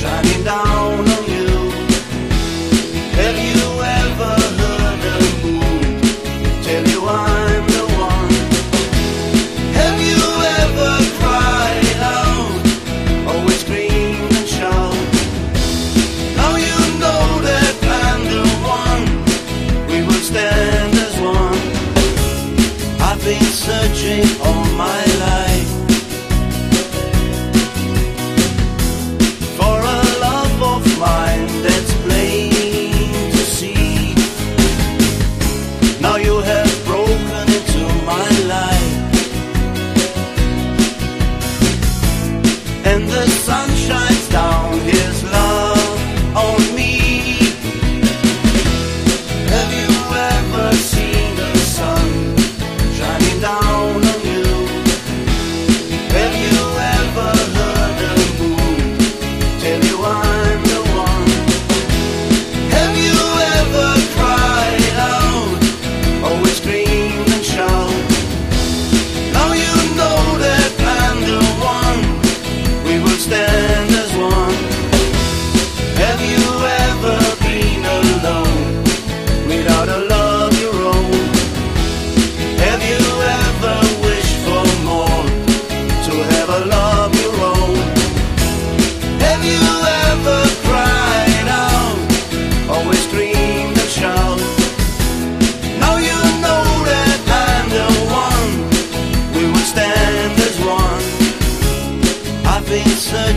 shut it down. And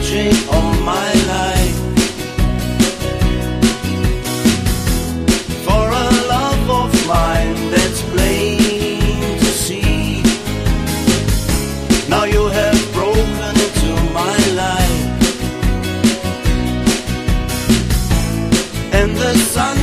dream all my life. For a love of mine that's plain to see. Now you have broken into my life. And the sun